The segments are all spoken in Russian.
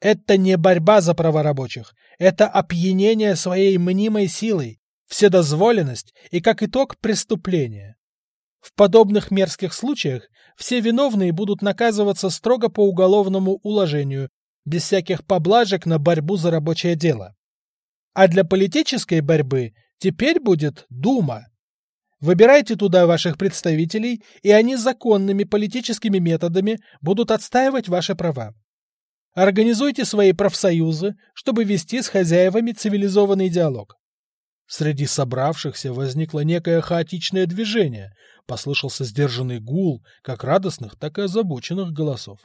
Это не борьба за права рабочих, это опьянение своей мнимой силой, вседозволенность и, как итог, преступление. В подобных мерзких случаях все виновные будут наказываться строго по уголовному уложению, без всяких поблажек на борьбу за рабочее дело. А для политической борьбы теперь будет Дума. Выбирайте туда ваших представителей, и они законными политическими методами будут отстаивать ваши права. Организуйте свои профсоюзы, чтобы вести с хозяевами цивилизованный диалог. Среди собравшихся возникло некое хаотичное движение, послышался сдержанный гул как радостных, так и озабоченных голосов.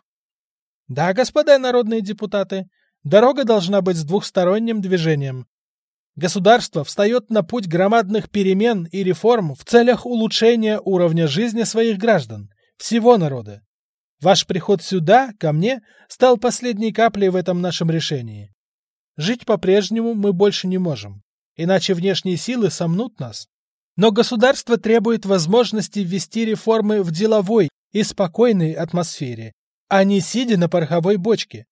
Да, господа народные депутаты, дорога должна быть с двухсторонним движением. Государство встает на путь громадных перемен и реформ в целях улучшения уровня жизни своих граждан, всего народа. Ваш приход сюда, ко мне, стал последней каплей в этом нашем решении. Жить по-прежнему мы больше не можем иначе внешние силы сомнут нас. Но государство требует возможности ввести реформы в деловой и спокойной атмосфере, а не сидя на пороховой бочке.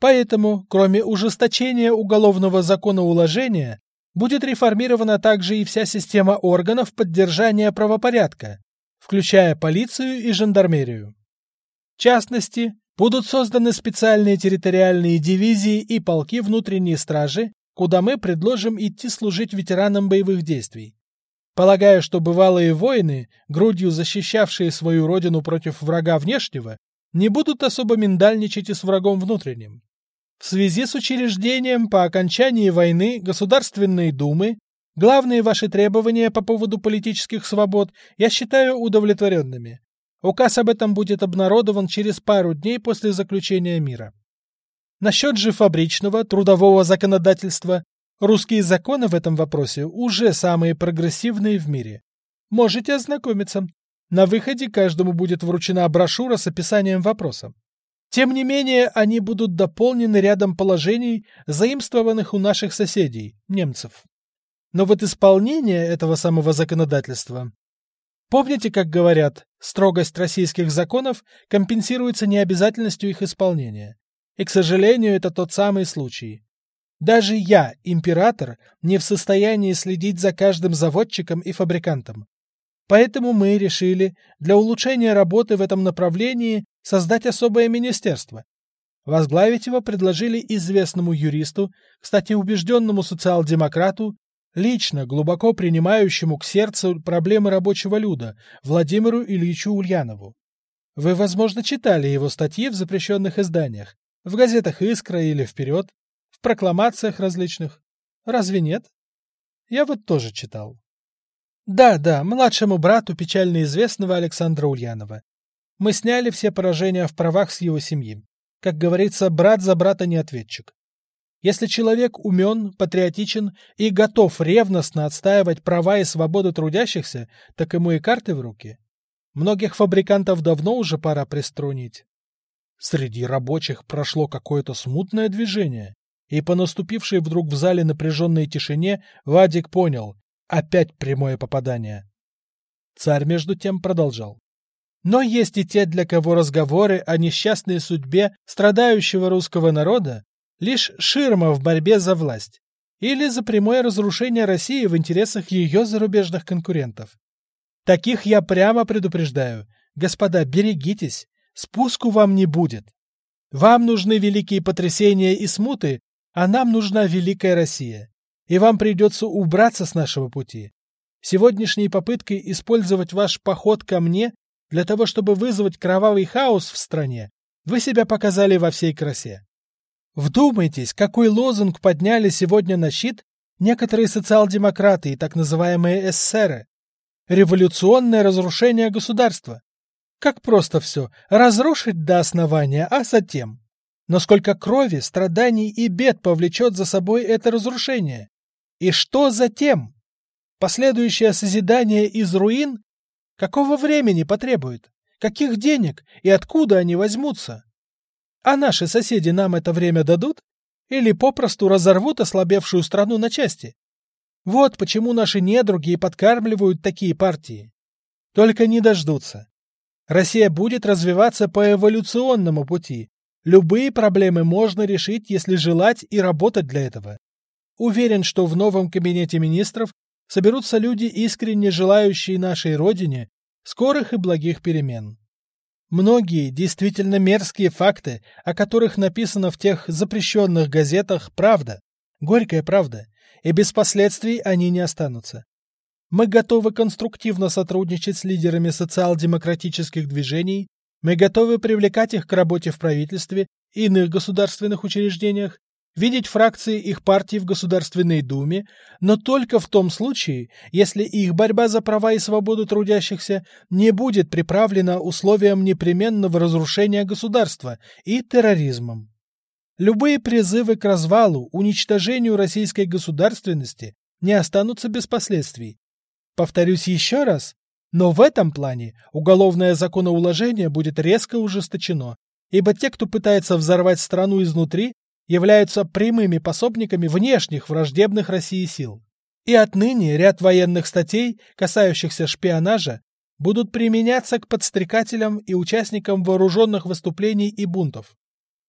Поэтому, кроме ужесточения уголовного закона уложения, будет реформирована также и вся система органов поддержания правопорядка, включая полицию и жандармерию. В частности, будут созданы специальные территориальные дивизии и полки внутренней стражи куда мы предложим идти служить ветеранам боевых действий. Полагаю, что бывалые воины, грудью защищавшие свою родину против врага внешнего, не будут особо миндальничать и с врагом внутренним. В связи с учреждением по окончании войны Государственной Думы главные ваши требования по поводу политических свобод я считаю удовлетворенными. Указ об этом будет обнародован через пару дней после заключения мира. Насчет же фабричного, трудового законодательства, русские законы в этом вопросе уже самые прогрессивные в мире. Можете ознакомиться. На выходе каждому будет вручена брошюра с описанием вопроса. Тем не менее, они будут дополнены рядом положений, заимствованных у наших соседей, немцев. Но вот исполнение этого самого законодательства... Помните, как говорят, строгость российских законов компенсируется необязательностью их исполнения. И, к сожалению, это тот самый случай. Даже я, император, не в состоянии следить за каждым заводчиком и фабрикантом. Поэтому мы решили для улучшения работы в этом направлении создать особое министерство. Возглавить его предложили известному юристу, кстати, убежденному социал-демократу, лично глубоко принимающему к сердцу проблемы рабочего люда, Владимиру Ильичу Ульянову. Вы, возможно, читали его статьи в запрещенных изданиях. В газетах «Искра» или «Вперед», в прокламациях различных. Разве нет? Я вот тоже читал. Да-да, младшему брату печально известного Александра Ульянова. Мы сняли все поражения в правах с его семьи. Как говорится, брат за брата не ответчик. Если человек умен, патриотичен и готов ревностно отстаивать права и свободы трудящихся, так ему и карты в руки. Многих фабрикантов давно уже пора приструнить. Среди рабочих прошло какое-то смутное движение, и по наступившей вдруг в зале напряженной тишине Вадик понял — опять прямое попадание. Царь между тем продолжал. Но есть и те, для кого разговоры о несчастной судьбе страдающего русского народа лишь ширма в борьбе за власть или за прямое разрушение России в интересах ее зарубежных конкурентов. Таких я прямо предупреждаю. Господа, берегитесь, Спуску вам не будет. Вам нужны великие потрясения и смуты, а нам нужна великая Россия. И вам придется убраться с нашего пути. Сегодняшней попыткой использовать ваш поход ко мне для того, чтобы вызвать кровавый хаос в стране, вы себя показали во всей красе. Вдумайтесь, какой лозунг подняли сегодня на щит некоторые социал-демократы и так называемые эсеры. Революционное разрушение государства. Как просто все. Разрушить до основания, а затем. Но сколько крови, страданий и бед повлечет за собой это разрушение? И что затем? Последующее созидание из руин? Какого времени потребует? Каких денег и откуда они возьмутся? А наши соседи нам это время дадут? Или попросту разорвут ослабевшую страну на части? Вот почему наши недруги и подкармливают такие партии. Только не дождутся. Россия будет развиваться по эволюционному пути, Любые проблемы можно решить, если желать и работать для этого. Уверен, что в новом кабинете министров соберутся люди, искренне желающие нашей Родине скорых и благих перемен. Многие действительно мерзкие факты, о которых написано в тех запрещенных газетах, правда, горькая правда, и без последствий они не останутся. Мы готовы конструктивно сотрудничать с лидерами социал-демократических движений, мы готовы привлекать их к работе в правительстве и иных государственных учреждениях, видеть фракции их партий в Государственной Думе, но только в том случае, если их борьба за права и свободу трудящихся не будет приправлена условием непременного разрушения государства и терроризмом. Любые призывы к развалу, уничтожению российской государственности не останутся без последствий. Повторюсь еще раз, но в этом плане уголовное законоуложение будет резко ужесточено, ибо те, кто пытается взорвать страну изнутри, являются прямыми пособниками внешних враждебных России сил. И отныне ряд военных статей, касающихся шпионажа, будут применяться к подстрекателям и участникам вооруженных выступлений и бунтов.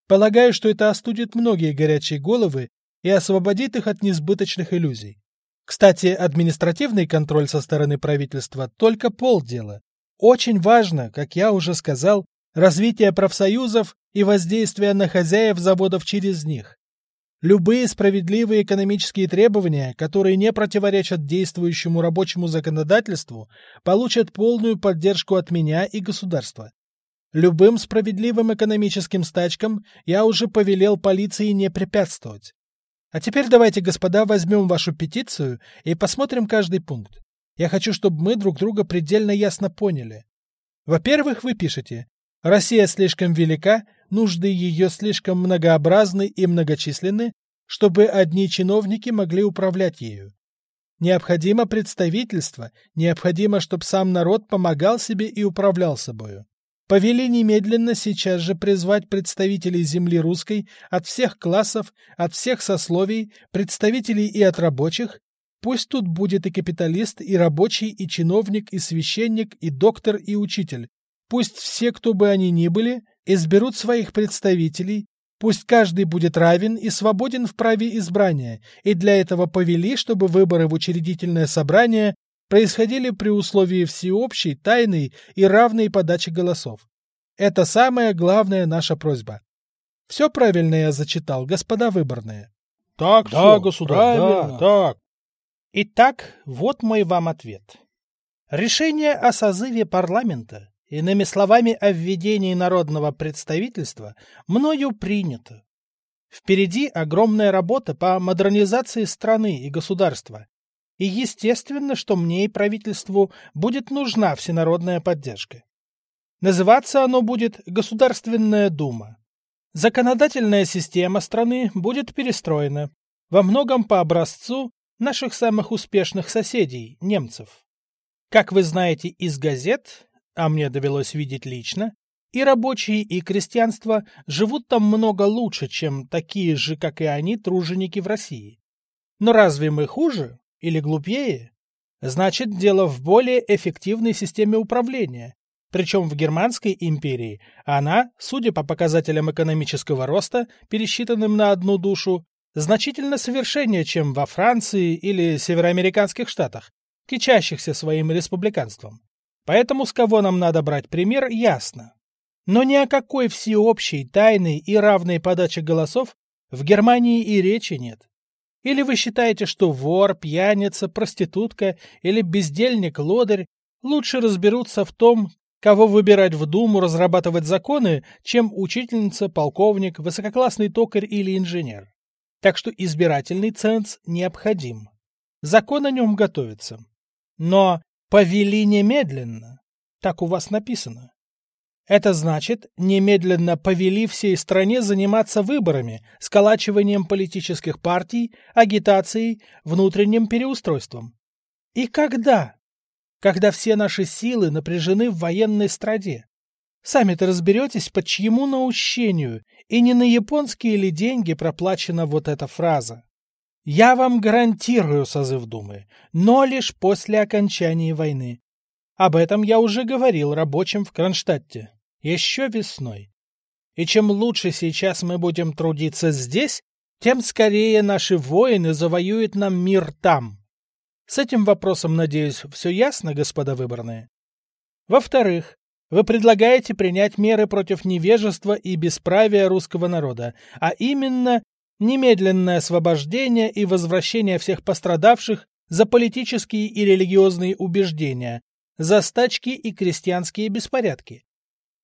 Полагаю, что это остудит многие горячие головы и освободит их от несбыточных иллюзий. Кстати, административный контроль со стороны правительства только полдела. Очень важно, как я уже сказал, развитие профсоюзов и воздействие на хозяев заводов через них. Любые справедливые экономические требования, которые не противоречат действующему рабочему законодательству, получат полную поддержку от меня и государства. Любым справедливым экономическим стачкам я уже повелел полиции не препятствовать. А теперь давайте, господа, возьмем вашу петицию и посмотрим каждый пункт. Я хочу, чтобы мы друг друга предельно ясно поняли. Во-первых, вы пишете «Россия слишком велика, нужды ее слишком многообразны и многочисленны, чтобы одни чиновники могли управлять ею. Необходимо представительство, необходимо, чтобы сам народ помогал себе и управлял собою. Повели немедленно сейчас же призвать представителей земли русской от всех классов, от всех сословий, представителей и от рабочих, Пусть тут будет и капиталист, и рабочий, и чиновник, и священник, и доктор, и учитель. Пусть все, кто бы они ни были, изберут своих представителей, пусть каждый будет равен и свободен в праве избрания, и для этого повели, чтобы выборы в учредительное собрание происходили при условии всеобщей, тайной и равной подачи голосов. Это самая главная наша просьба. Все правильно я зачитал, господа выборные. Так, да, все, государь, правильно. да, так. Итак, вот мой вам ответ. Решение о созыве парламента Иными словами, о введении народного представительства мною принято. Впереди огромная работа по модернизации страны и государства. И естественно, что мне и правительству будет нужна всенародная поддержка. Называться оно будет Государственная Дума. Законодательная система страны будет перестроена, во многом по образцу наших самых успешных соседей, немцев. Как вы знаете из газет, а мне довелось видеть лично, и рабочие, и крестьянство живут там много лучше, чем такие же, как и они, труженики в России. Но разве мы хуже или глупее? Значит, дело в более эффективной системе управления. Причем в Германской империи она, судя по показателям экономического роста, пересчитанным на одну душу, значительно совершеннее, чем во Франции или североамериканских штатах, кичащихся своим республиканством. Поэтому с кого нам надо брать пример, ясно. Но ни о какой всеобщей, тайной и равной подаче голосов в Германии и речи нет. Или вы считаете, что вор, пьяница, проститутка или бездельник-лодырь лучше разберутся в том, кого выбирать в Думу разрабатывать законы, чем учительница, полковник, высококлассный токарь или инженер. Так что избирательный ценз необходим. Закон о нем готовится. Но Повели немедленно. Так у вас написано. Это значит, немедленно повели всей стране заниматься выборами, сколачиванием политических партий, агитацией, внутренним переустройством. И когда? Когда все наши силы напряжены в военной страде. Сами-то разберетесь, по чьему наущению, и не на японские ли деньги проплачена вот эта фраза. Я вам гарантирую созыв Думы, но лишь после окончания войны. Об этом я уже говорил рабочим в Кронштадте, еще весной. И чем лучше сейчас мы будем трудиться здесь, тем скорее наши воины завоюют нам мир там. С этим вопросом, надеюсь, все ясно, господа выборные? Во-вторых, вы предлагаете принять меры против невежества и бесправия русского народа, а именно немедленное освобождение и возвращение всех пострадавших за политические и религиозные убеждения, за стачки и крестьянские беспорядки.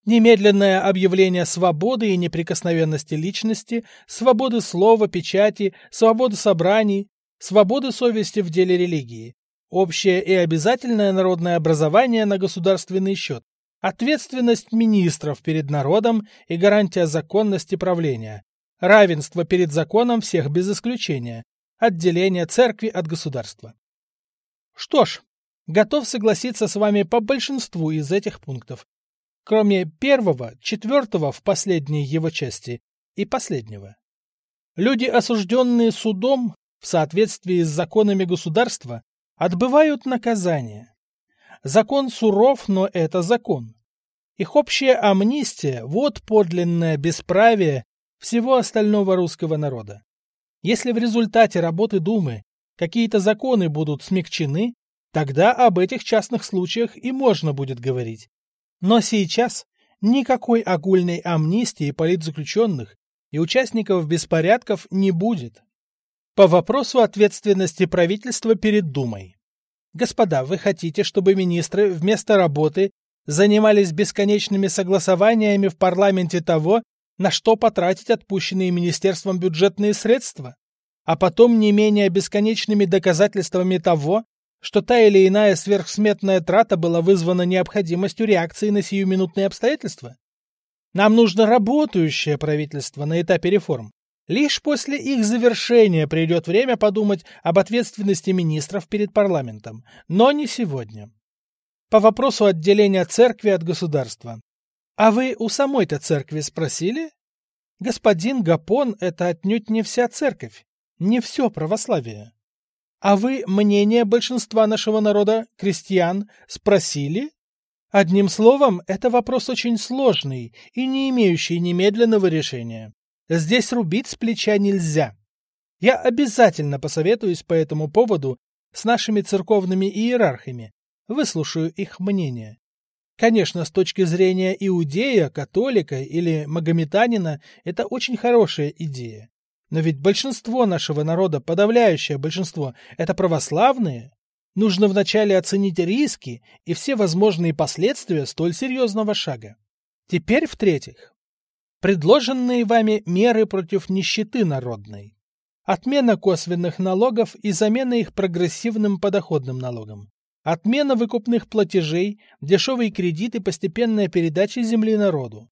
Немедленное объявление свободы и неприкосновенности личности, свободы слова, печати, свободы собраний, свободы совести в деле религии, общее и обязательное народное образование на государственный счет, ответственность министров перед народом и гарантия законности правления, равенство перед законом всех без исключения, отделение церкви от государства. Что ж, готов согласиться с вами по большинству из этих пунктов, кроме первого, четвертого в последней его части и последнего. Люди, осужденные судом в соответствии с законами государства, отбывают наказание. Закон суров, но это закон. Их общая амнистия – вот подлинное бесправие всего остального русского народа. Если в результате работы Думы какие-то законы будут смягчены, тогда об этих частных случаях и можно будет говорить. Но сейчас никакой огульной амнистии политзаключенных и участников беспорядков не будет. По вопросу ответственности правительства перед Думой. Господа, вы хотите, чтобы министры вместо работы занимались бесконечными согласованиями в парламенте того, на что потратить отпущенные министерством бюджетные средства, а потом не менее бесконечными доказательствами того, что та или иная сверхсметная трата была вызвана необходимостью реакции на сиюминутные обстоятельства? Нам нужно работающее правительство на этапе реформ. Лишь после их завершения придет время подумать об ответственности министров перед парламентом, но не сегодня. По вопросу отделения церкви от государства. А вы у самой-то церкви спросили? Господин Гапон — это отнюдь не вся церковь, не все православие. А вы мнение большинства нашего народа, крестьян, спросили? Одним словом, это вопрос очень сложный и не имеющий немедленного решения. Здесь рубить с плеча нельзя. Я обязательно посоветуюсь по этому поводу с нашими церковными иерархами, выслушаю их мнение. Конечно, с точки зрения иудея, католика или магометанина, это очень хорошая идея. Но ведь большинство нашего народа, подавляющее большинство, это православные. Нужно вначале оценить риски и все возможные последствия столь серьезного шага. Теперь, в-третьих, предложенные вами меры против нищеты народной. Отмена косвенных налогов и замена их прогрессивным подоходным налогом. Отмена выкупных платежей, дешевые кредиты, постепенная передача земли народу.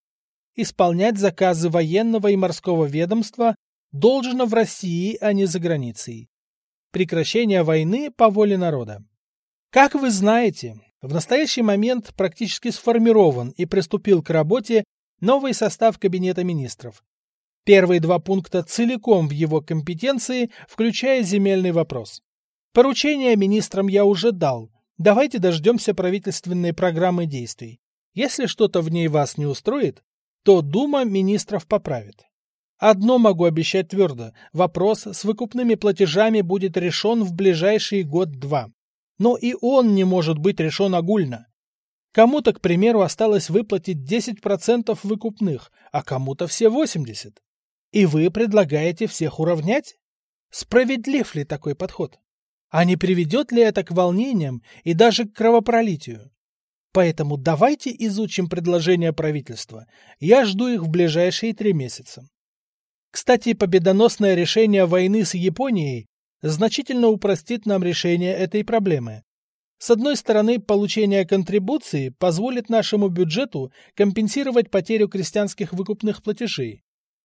Исполнять заказы военного и морского ведомства должно в России, а не за границей. Прекращение войны по воле народа. Как вы знаете, в настоящий момент практически сформирован и приступил к работе новый состав Кабинета министров. Первые два пункта целиком в его компетенции, включая земельный вопрос. Поручение министрам я уже дал. Давайте дождемся правительственной программы действий. Если что-то в ней вас не устроит, то Дума министров поправит. Одно могу обещать твердо. Вопрос с выкупными платежами будет решен в ближайший год-два. Но и он не может быть решен огульно. Кому-то, к примеру, осталось выплатить 10% выкупных, а кому-то все 80%. И вы предлагаете всех уравнять? Справедлив ли такой подход? А не приведет ли это к волнениям и даже к кровопролитию? Поэтому давайте изучим предложения правительства. Я жду их в ближайшие три месяца. Кстати, победоносное решение войны с Японией значительно упростит нам решение этой проблемы. С одной стороны, получение контрибуции позволит нашему бюджету компенсировать потерю крестьянских выкупных платежей.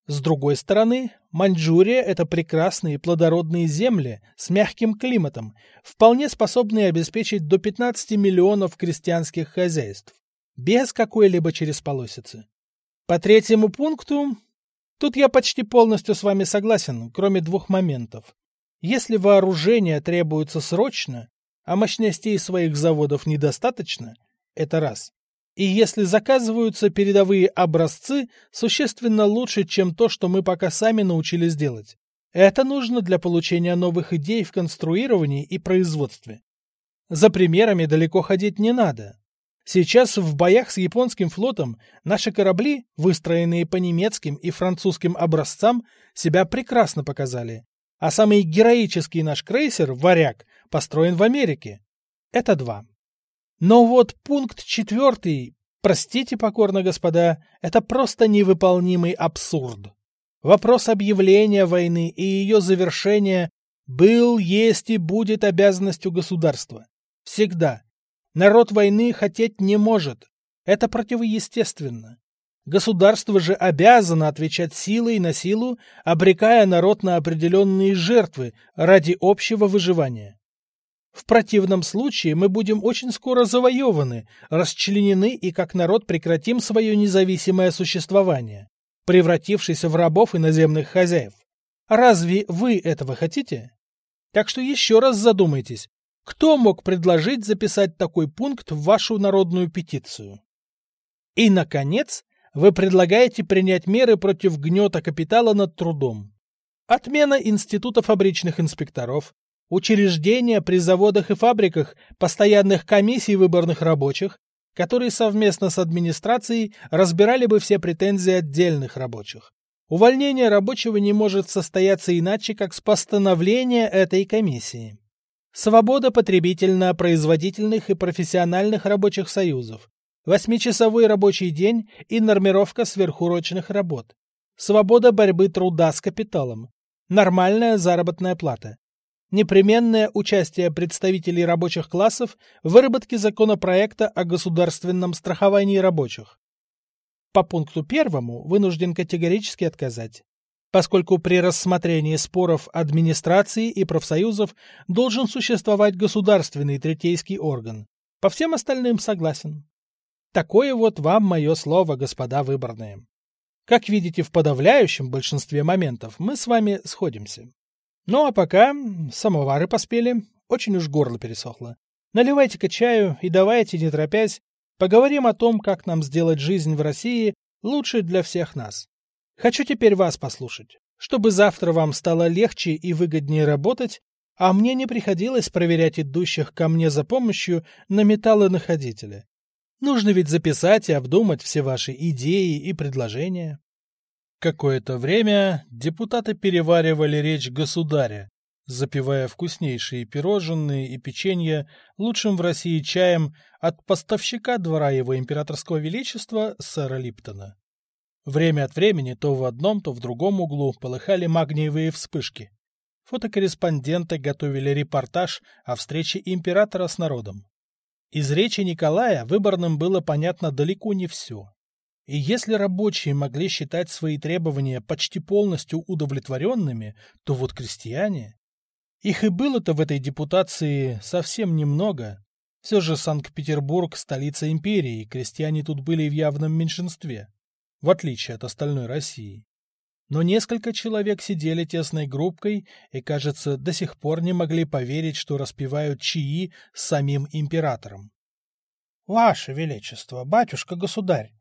С другой стороны, Маньчжурия – это прекрасные плодородные земли с мягким климатом, вполне способные обеспечить до 15 миллионов крестьянских хозяйств, без какой-либо чересполосицы. По третьему пункту Тут я почти полностью с вами согласен, кроме двух моментов. Если вооружение требуется срочно, а мощностей своих заводов недостаточно, это раз. И если заказываются передовые образцы, существенно лучше, чем то, что мы пока сами научились делать. Это нужно для получения новых идей в конструировании и производстве. За примерами далеко ходить не надо. Сейчас в боях с японским флотом наши корабли, выстроенные по немецким и французским образцам, себя прекрасно показали. А самый героический наш крейсер «Варяг» построен в Америке. Это два. Но вот пункт четвертый, простите покорно, господа, это просто невыполнимый абсурд. Вопрос объявления войны и ее завершения был, есть и будет обязанностью государства. Всегда. Народ войны хотеть не может. Это противоестественно. Государство же обязано отвечать силой на силу, обрекая народ на определенные жертвы ради общего выживания. В противном случае мы будем очень скоро завоеваны, расчленены и как народ прекратим свое независимое существование, превратившись в рабов и наземных хозяев. Разве вы этого хотите? Так что еще раз задумайтесь, кто мог предложить записать такой пункт в вашу народную петицию? И, наконец, вы предлагаете принять меры против гнета капитала над трудом. Отмена института фабричных инспекторов, учреждения при заводах и фабриках постоянных комиссий выборных рабочих, которые совместно с администрацией разбирали бы все претензии отдельных рабочих. Увольнение рабочего не может состояться иначе, как с постановления этой комиссии. Свобода потребительно-производительных и профессиональных рабочих союзов. Восьмичасовой рабочий день и нормировка сверхурочных работ. Свобода борьбы труда с капиталом. Нормальная заработная плата непременное участие представителей рабочих классов в выработке законопроекта о государственном страховании рабочих. По пункту первому вынужден категорически отказать, поскольку при рассмотрении споров администрации и профсоюзов должен существовать государственный третейский орган. По всем остальным согласен. Такое вот вам мое слово, господа выборные. Как видите, в подавляющем большинстве моментов мы с вами сходимся. Ну а пока самовары поспели, очень уж горло пересохло. Наливайте-ка чаю и давайте, не торопясь, поговорим о том, как нам сделать жизнь в России лучше для всех нас. Хочу теперь вас послушать, чтобы завтра вам стало легче и выгоднее работать, а мне не приходилось проверять идущих ко мне за помощью на металлонаходителя. Нужно ведь записать и обдумать все ваши идеи и предложения. Какое-то время депутаты переваривали речь государя, запивая вкуснейшие пирожные и печенье лучшим в России чаем от поставщика двора его императорского величества сэра Липтона. Время от времени то в одном, то в другом углу полыхали магниевые вспышки. Фотокорреспонденты готовили репортаж о встрече императора с народом. Из речи Николая выборным было понятно далеко не все. И если рабочие могли считать свои требования почти полностью удовлетворенными, то вот крестьяне... Их и было-то в этой депутации совсем немного. Все же Санкт-Петербург – столица империи, крестьяне тут были в явном меньшинстве, в отличие от остальной России. Но несколько человек сидели тесной группкой и, кажется, до сих пор не могли поверить, что распевают чаи с самим императором. — Ваше Величество, батюшка-государь,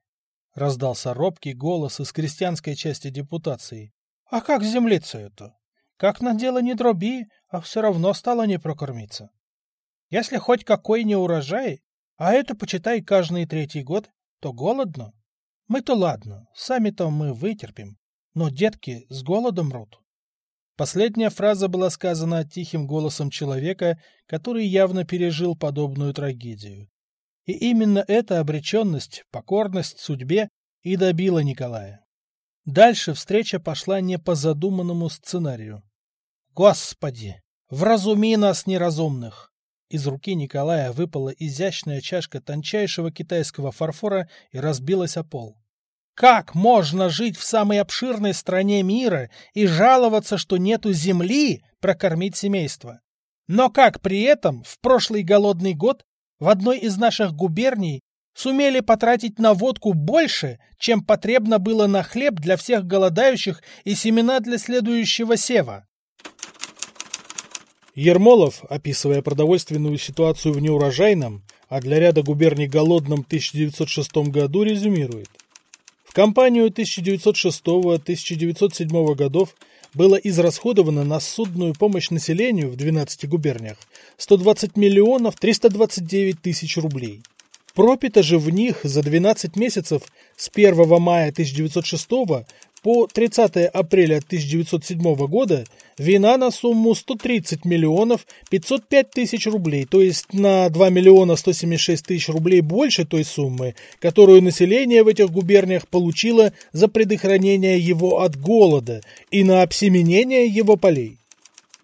Раздался робкий голос из крестьянской части депутации. А как землица это? Как на дело не дроби, а все равно стало не прокормиться. Если хоть какой не урожай, а это, почитай, каждый третий год, то голодно. Мы-то ладно, сами-то мы вытерпим, но детки с голодом мрут. Последняя фраза была сказана тихим голосом человека, который явно пережил подобную трагедию. И именно эта обреченность, покорность судьбе и добила Николая. Дальше встреча пошла не по задуманному сценарию. «Господи! Вразуми нас, неразумных!» Из руки Николая выпала изящная чашка тончайшего китайского фарфора и разбилась о пол. Как можно жить в самой обширной стране мира и жаловаться, что нету земли прокормить семейство? Но как при этом в прошлый голодный год в одной из наших губерний сумели потратить на водку больше, чем потребно было на хлеб для всех голодающих и семена для следующего сева. Ермолов, описывая продовольственную ситуацию в неурожайном, а для ряда губерний голодном 1906 году резюмирует. В кампанию 1906-1907 годов было израсходовано на судную помощь населению в 12 губерниях 120 миллионов 329 тысяч рублей. Пропито же в них за 12 месяцев с 1 мая 1906 по 30 апреля 1907 года вина на сумму 130 миллионов 505 тысяч рублей, то есть на 2 миллиона 176 тысяч рублей больше той суммы, которую население в этих губерниях получило за предохранение его от голода и на обсеменение его полей.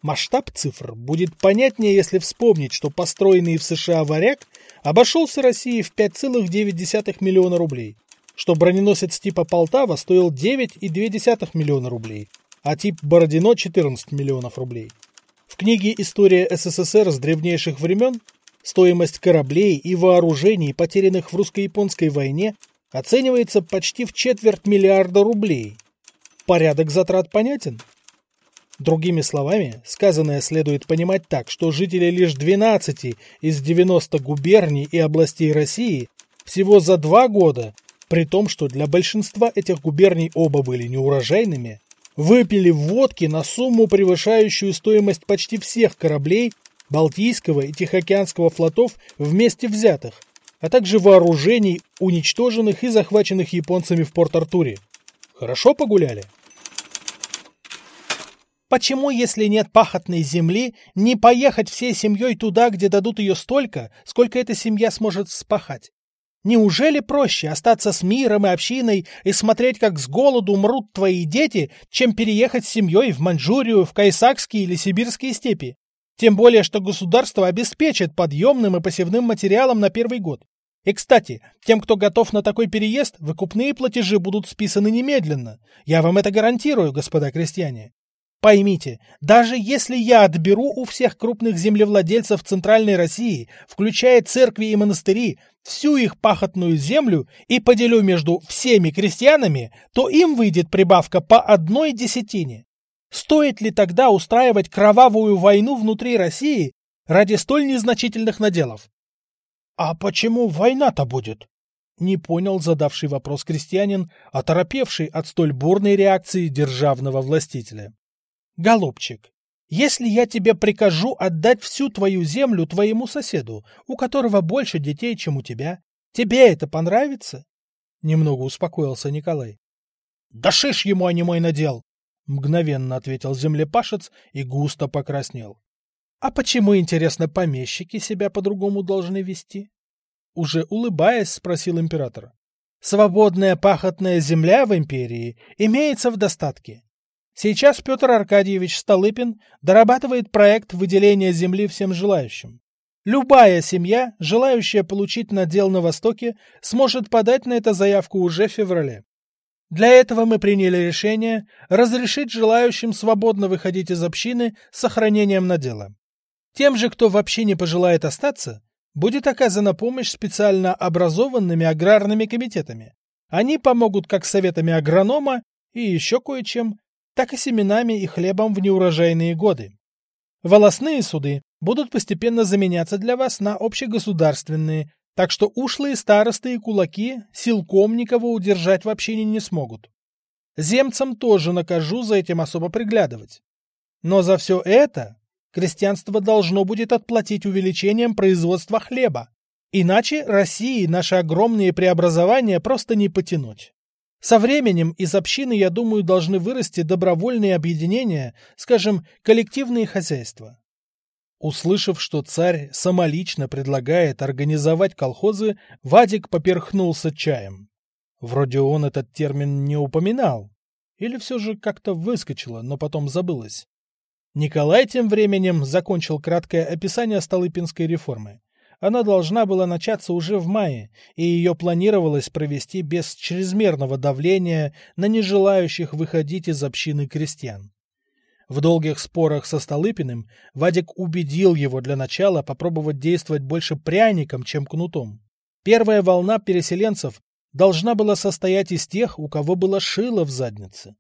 Масштаб цифр будет понятнее, если вспомнить, что построенный в США варяг обошелся России в 5,9 миллиона рублей, что броненосец типа Полтава стоил 9,2 миллиона рублей, а тип Бородино 14 миллионов рублей. В книге «История СССР с древнейших времен» стоимость кораблей и вооружений, потерянных в русско-японской войне, оценивается почти в четверть миллиарда рублей. Порядок затрат понятен? Другими словами, сказанное следует понимать так, что жители лишь 12 из 90 губерний и областей России всего за два года при том, что для большинства этих губерний оба были неурожайными, выпили водки на сумму, превышающую стоимость почти всех кораблей Балтийского и Тихоокеанского флотов вместе взятых, а также вооружений, уничтоженных и захваченных японцами в Порт-Артуре. Хорошо погуляли? Почему, если нет пахотной земли, не поехать всей семьей туда, где дадут ее столько, сколько эта семья сможет спахать? Неужели проще остаться с миром и общиной и смотреть, как с голоду мрут твои дети, чем переехать с семьей в Маньчжурию, в Кайсакские или Сибирские степи? Тем более, что государство обеспечит подъемным и посевным материалом на первый год. И, кстати, тем, кто готов на такой переезд, выкупные платежи будут списаны немедленно. Я вам это гарантирую, господа крестьяне. Поймите, даже если я отберу у всех крупных землевладельцев Центральной России, включая церкви и монастыри, всю их пахотную землю и поделю между всеми крестьянами, то им выйдет прибавка по одной десятине. Стоит ли тогда устраивать кровавую войну внутри России ради столь незначительных наделов? А почему война-то будет? Не понял задавший вопрос крестьянин, оторопевший от столь бурной реакции державного властителя. Голубчик, если я тебе прикажу отдать всю твою землю твоему соседу, у которого больше детей, чем у тебя, тебе это понравится? Немного успокоился Николай. Да шиш ему, а не мой надел! Мгновенно ответил землепашец и густо покраснел. А почему, интересно, помещики себя по-другому должны вести? Уже улыбаясь, спросил император. Свободная пахотная земля в империи имеется в достатке. Сейчас Петр Аркадьевич Столыпин дорабатывает проект выделения земли всем желающим. Любая семья, желающая получить надел на Востоке, сможет подать на это заявку уже в феврале. Для этого мы приняли решение разрешить желающим свободно выходить из общины с сохранением надела. Тем же, кто вообще не пожелает остаться, будет оказана помощь специально образованными аграрными комитетами. Они помогут как советами агронома и еще кое-чем, так и семенами и хлебом в неурожайные годы. Волосные суды будут постепенно заменяться для вас на общегосударственные, так что ушлые старосты и кулаки силком никого удержать в общине не смогут. Земцам тоже накажу за этим особо приглядывать. Но за все это крестьянство должно будет отплатить увеличением производства хлеба. Иначе России наши огромные преобразования просто не потянуть. Со временем из общины, я думаю, должны вырасти добровольные объединения, скажем, коллективные хозяйства. Услышав, что царь самолично предлагает организовать колхозы, Вадик поперхнулся чаем. Вроде он этот термин не упоминал. Или все же как-то выскочило, но потом забылось. Николай тем временем закончил краткое описание Столыпинской реформы. Она должна была начаться уже в мае, и ее планировалось провести без чрезмерного давления на нежелающих выходить из общины крестьян. В долгих спорах со Столыпиным Вадик убедил его для начала попробовать действовать больше пряником, чем кнутом. Первая волна переселенцев должна была состоять из тех, у кого было шило в заднице.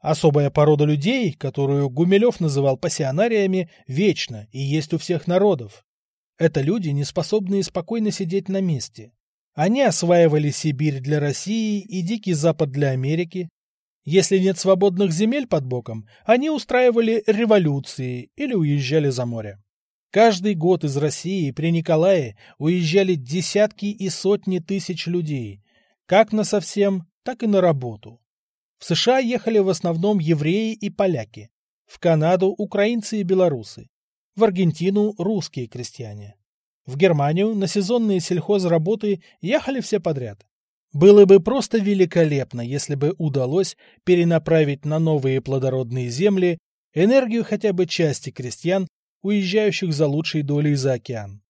Особая порода людей, которую Гумилев называл пассионариями, вечна и есть у всех народов. Это люди, не способные спокойно сидеть на месте. Они осваивали Сибирь для России и Дикий Запад для Америки. Если нет свободных земель под боком, они устраивали революции или уезжали за море. Каждый год из России при Николае уезжали десятки и сотни тысяч людей, как на совсем, так и на работу. В США ехали в основном евреи и поляки, в Канаду – украинцы и белорусы, в Аргентину – русские крестьяне. В Германию на сезонные сельхозработы ехали все подряд. Было бы просто великолепно, если бы удалось перенаправить на новые плодородные земли энергию хотя бы части крестьян, уезжающих за лучшей долей за океан.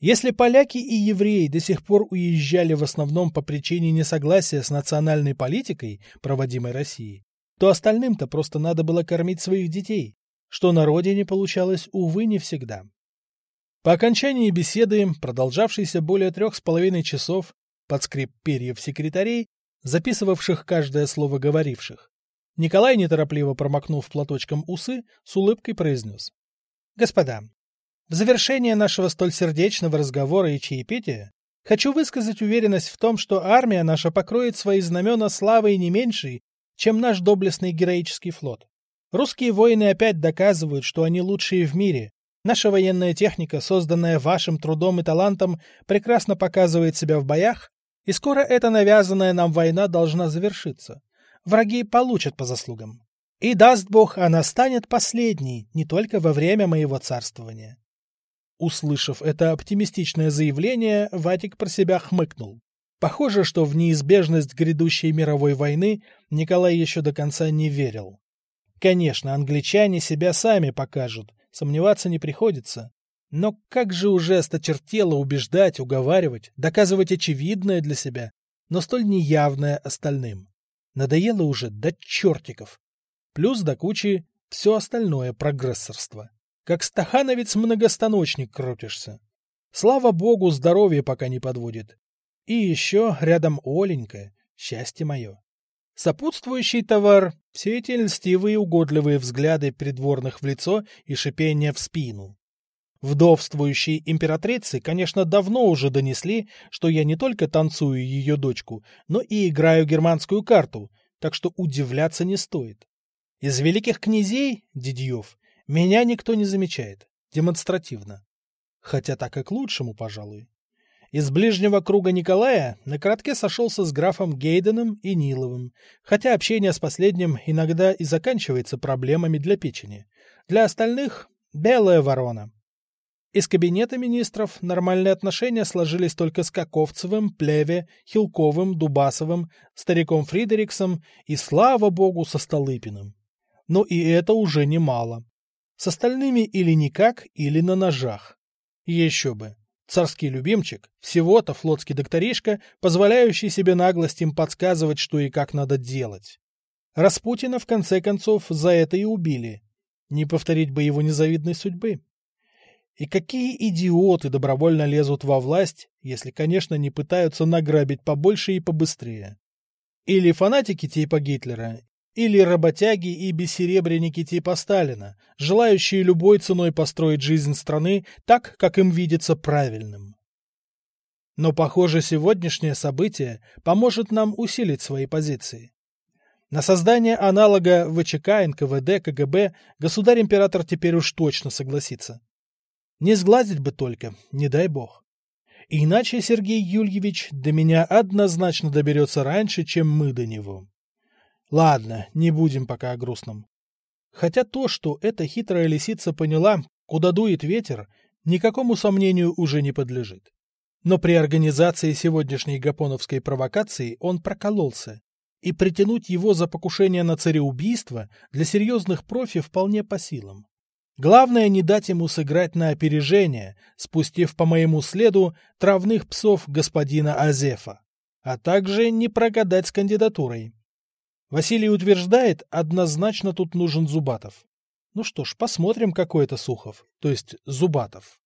Если поляки и евреи до сих пор уезжали в основном по причине несогласия с национальной политикой, проводимой Россией, то остальным-то просто надо было кормить своих детей, что на родине получалось, увы, не всегда. По окончании беседы, продолжавшейся более трех с половиной часов, под скрип перьев секретарей, записывавших каждое слово говоривших, Николай, неторопливо промокнув платочком усы, с улыбкой произнес. «Господа, в завершение нашего столь сердечного разговора и чаепития хочу высказать уверенность в том, что армия наша покроет свои знамена славой не меньшей, чем наш доблестный героический флот. Русские воины опять доказывают, что они лучшие в мире, Наша военная техника, созданная вашим трудом и талантом, прекрасно показывает себя в боях, и скоро эта навязанная нам война должна завершиться. Враги получат по заслугам. И даст Бог, она станет последней, не только во время моего царствования. Услышав это оптимистичное заявление, Ватик про себя хмыкнул. Похоже, что в неизбежность грядущей мировой войны Николай еще до конца не верил. Конечно, англичане себя сами покажут, Сомневаться не приходится. Но как же уже осточертело убеждать, уговаривать, доказывать очевидное для себя, но столь неявное остальным. Надоело уже до чертиков. Плюс до кучи все остальное прогрессорство. Как стахановец-многостаночник крутишься. Слава богу, здоровье пока не подводит. И еще рядом Оленька, счастье мое. Сопутствующий товар — все эти льстивые угодливые взгляды придворных в лицо и шипение в спину. Вдовствующей императрице, конечно, давно уже донесли, что я не только танцую ее дочку, но и играю германскую карту, так что удивляться не стоит. Из великих князей, Дидьев, меня никто не замечает, демонстративно. Хотя так и к лучшему, пожалуй. Из ближнего круга Николая на коротке сошелся с графом Гейденом и Ниловым, хотя общение с последним иногда и заканчивается проблемами для печени. Для остальных — белая ворона. Из кабинета министров нормальные отношения сложились только с Каковцевым, Плеве, Хилковым, Дубасовым, стариком Фридериксом и, слава богу, со Столыпиным. Но и это уже немало. С остальными или никак, или на ножах. Еще бы. Царский любимчик, всего-то флотский докторишка, позволяющий себе наглость им подсказывать, что и как надо делать. Распутина, в конце концов, за это и убили. Не повторить бы его незавидной судьбы. И какие идиоты добровольно лезут во власть, если, конечно, не пытаются награбить побольше и побыстрее. Или фанатики типа Гитлера, или работяги и бессеребренники типа Сталина, желающие любой ценой построить жизнь страны так, как им видится правильным. Но, похоже, сегодняшнее событие поможет нам усилить свои позиции. На создание аналога ВЧК, НКВД, КГБ государь-император теперь уж точно согласится. Не сглазить бы только, не дай бог. Иначе Сергей Юльевич до меня однозначно доберется раньше, чем мы до него. Ладно, не будем пока о грустном. Хотя то, что эта хитрая лисица поняла, куда дует ветер, никакому сомнению уже не подлежит. Но при организации сегодняшней гапоновской провокации он прокололся, и притянуть его за покушение на цареубийство для серьезных профи вполне по силам. Главное не дать ему сыграть на опережение, спустив по моему следу травных псов господина Азефа, а также не прогадать с кандидатурой. Василий утверждает, однозначно тут нужен Зубатов. Ну что ж, посмотрим, какой это Сухов, то есть Зубатов.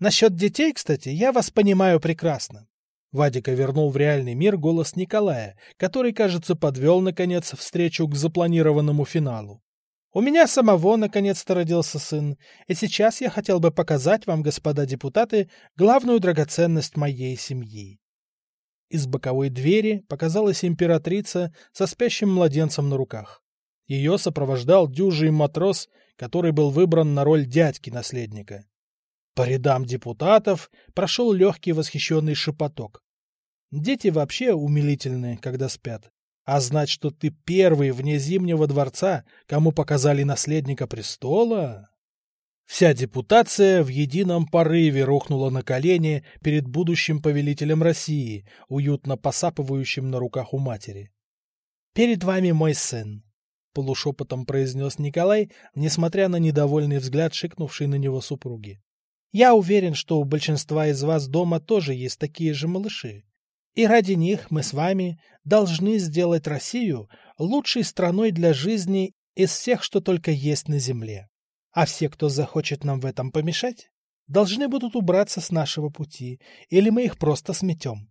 Насчет детей, кстати, я вас понимаю прекрасно. Вадика вернул в реальный мир голос Николая, который, кажется, подвел, наконец, встречу к запланированному финалу. У меня самого наконец-то родился сын, и сейчас я хотел бы показать вам, господа депутаты, главную драгоценность моей семьи. Из боковой двери показалась императрица со спящим младенцем на руках. Ее сопровождал дюжий матрос, который был выбран на роль дядьки наследника. По рядам депутатов прошел легкий восхищенный шепоток. Дети вообще умилительны, когда спят. А знать, что ты первый вне Зимнего дворца, кому показали наследника престола... Вся депутация в едином порыве рухнула на колени перед будущим повелителем России, уютно посапывающим на руках у матери. «Перед вами мой сын», — полушепотом произнес Николай, несмотря на недовольный взгляд, шикнувший на него супруги. «Я уверен, что у большинства из вас дома тоже есть такие же малыши. И ради них мы с вами должны сделать Россию лучшей страной для жизни из всех, что только есть на земле. А все, кто захочет нам в этом помешать, должны будут убраться с нашего пути, или мы их просто сметем.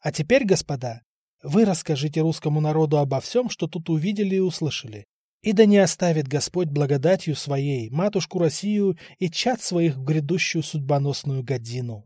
А теперь, господа, вы расскажите русскому народу обо всем, что тут увидели и услышали. И да не оставит Господь благодатью своей матушку Россию и чад своих в грядущую судьбоносную годину.